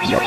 Sayang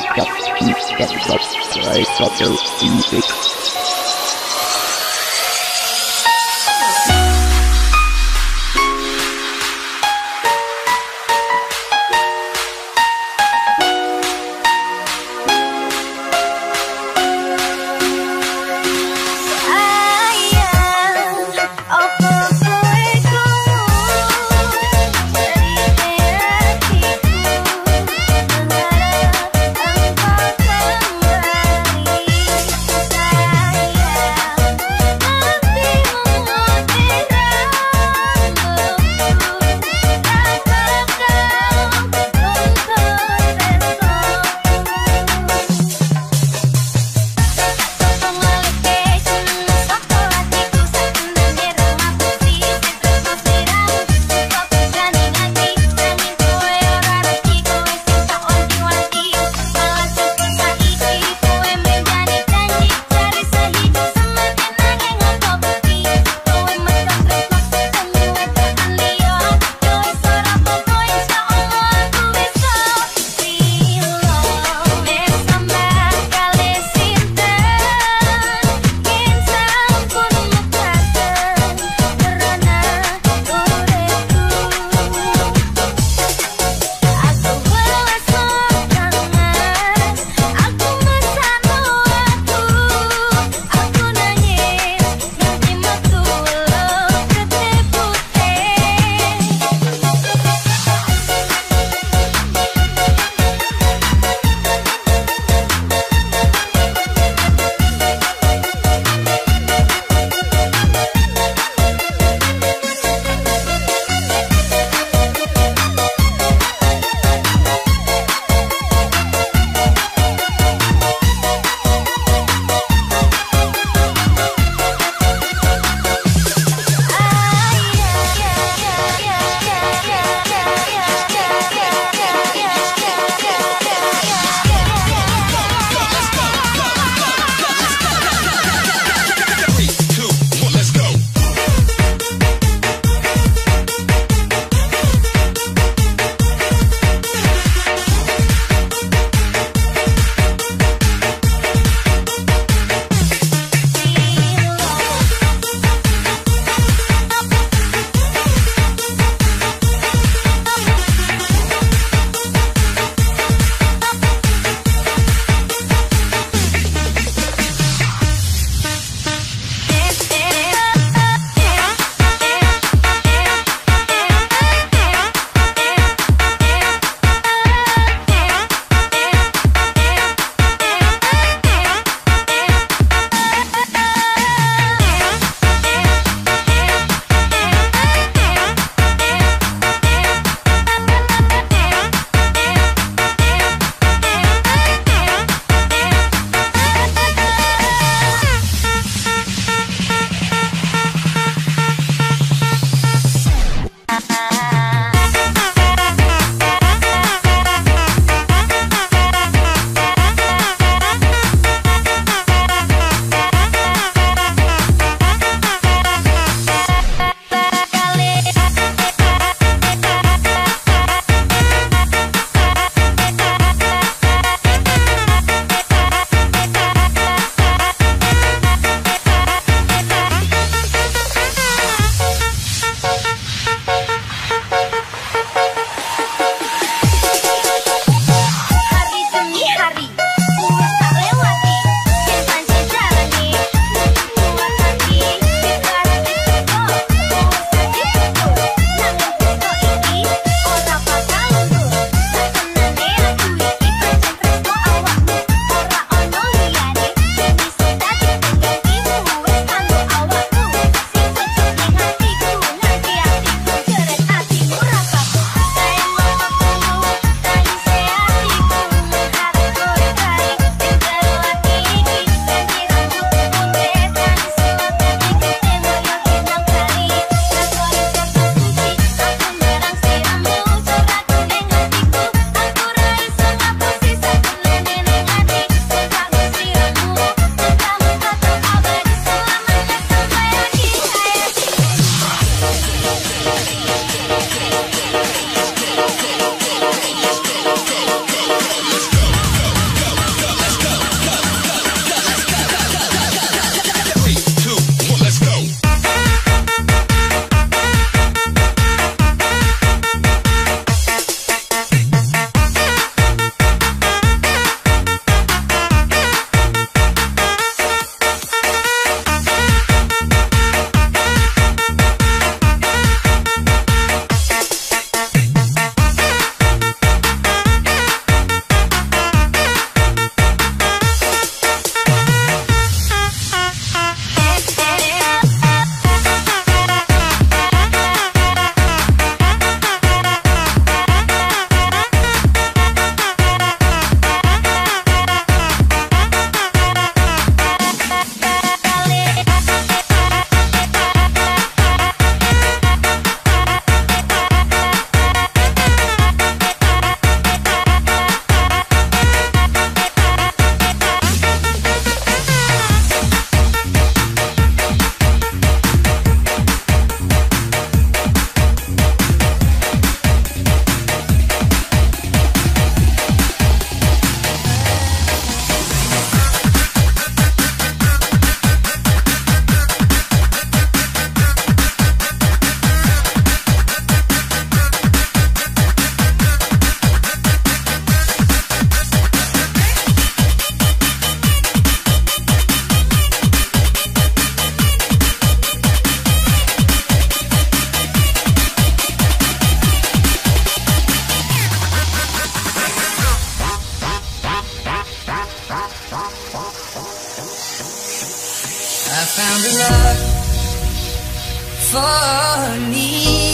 for me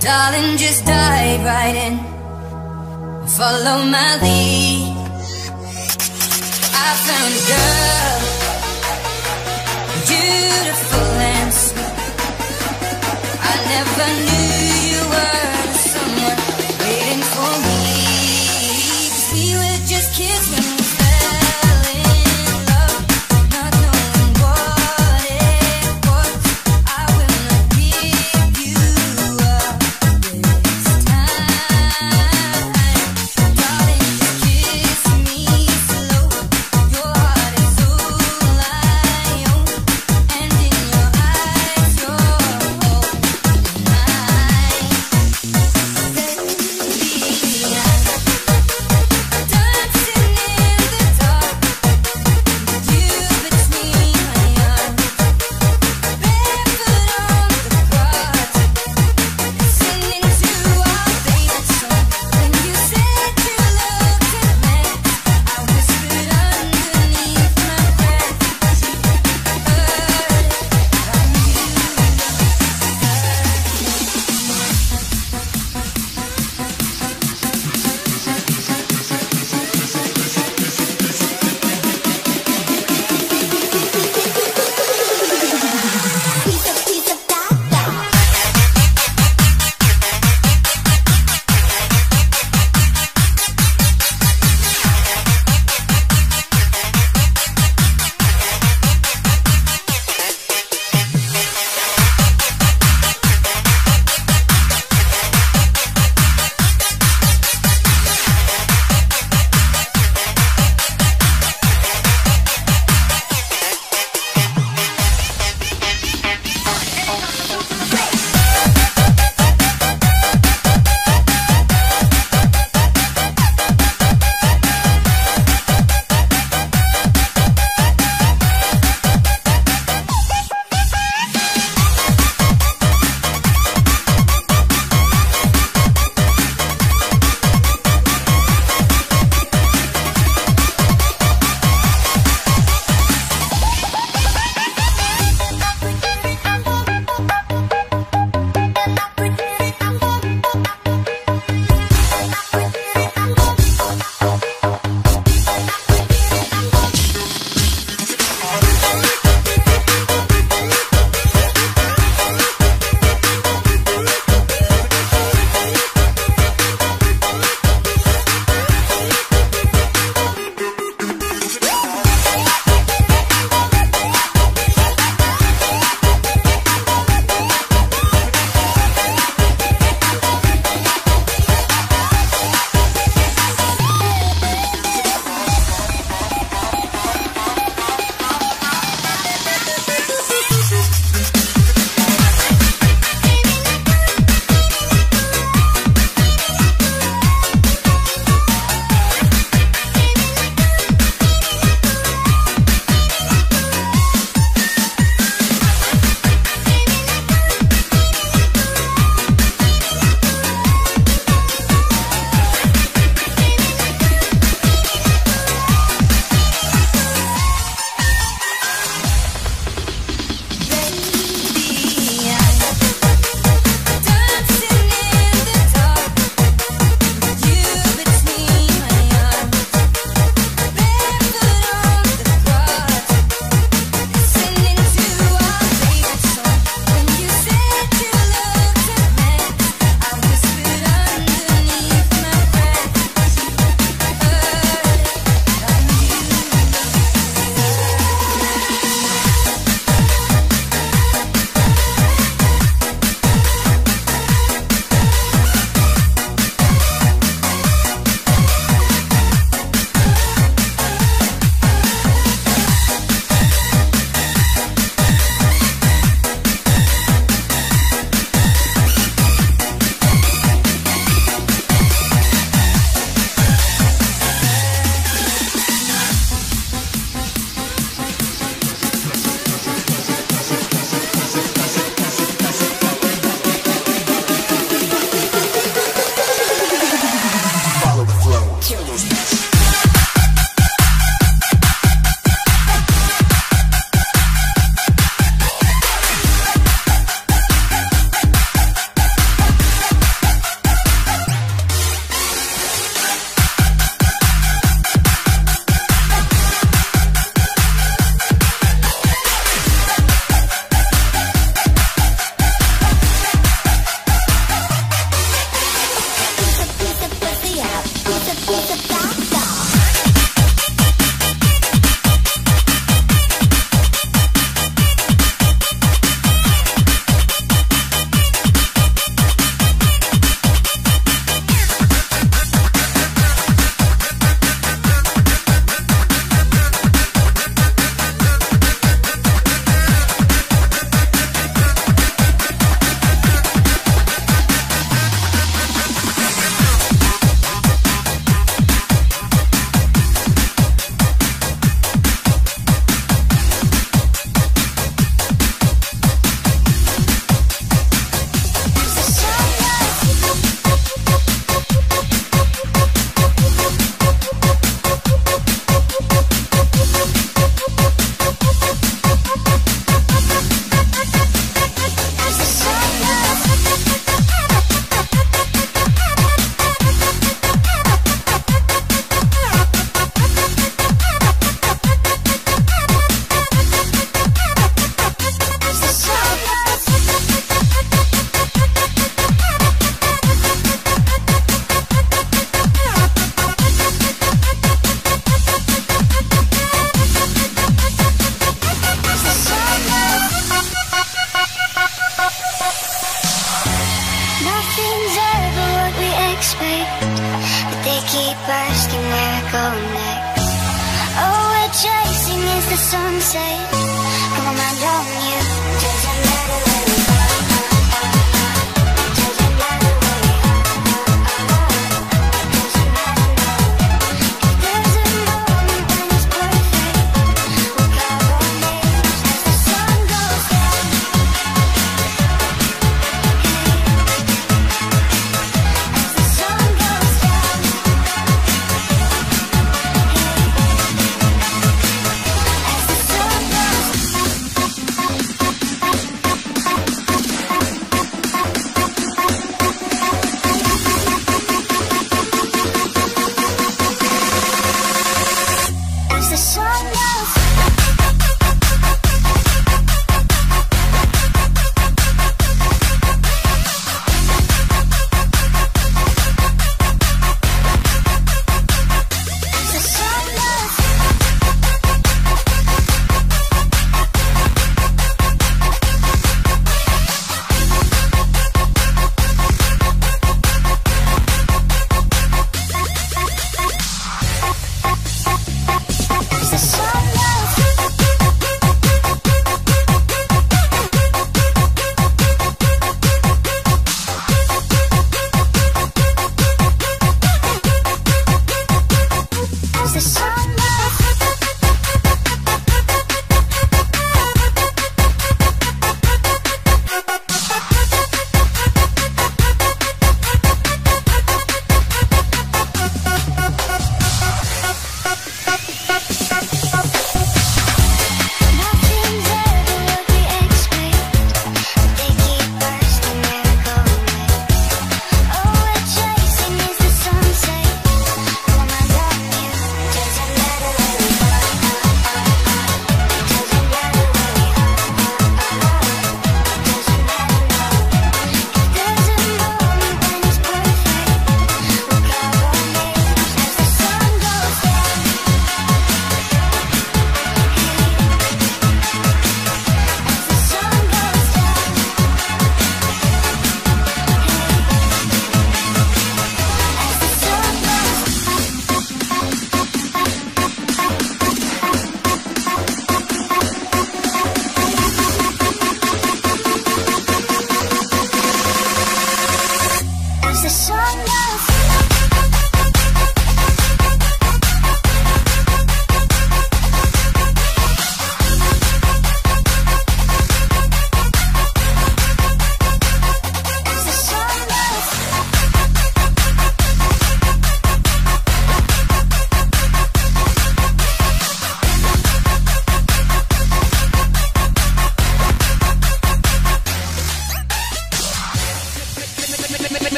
Darling, just dive right in. Follow my lead. I found a girl. Beautiful and I never knew